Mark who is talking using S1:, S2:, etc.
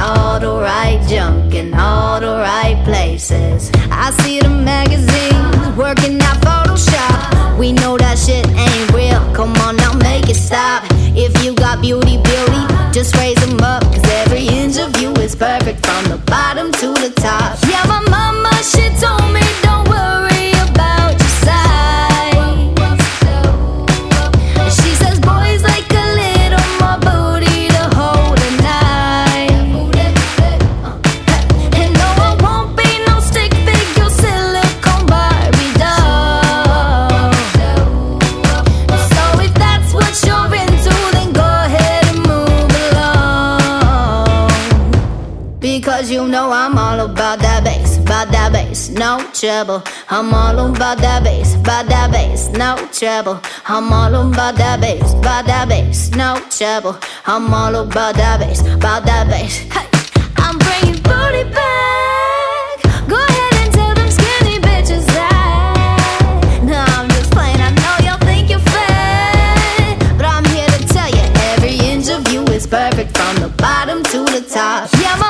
S1: All the right junk in all the right places. I see the magazines working out Photoshop. We know that shit ain't real. Come on now, make it stop. If you got beauty, beauty, just raise them up. Cause every inch of you is perfect from Because you know I'm all about that bass, about that bass, no trouble. I'm all about that bass, about that bass, no trouble. I'm all about that bass, about that bass, no trouble. I'm all about that bass, about that bass. Hey, I'm bringing booty back. Go ahead and tell them skinny bitches that. I'm just playing. I know y'all think you're fat, but I'm here to tell you every inch of you is perfect from the bottom to the top. Yeah,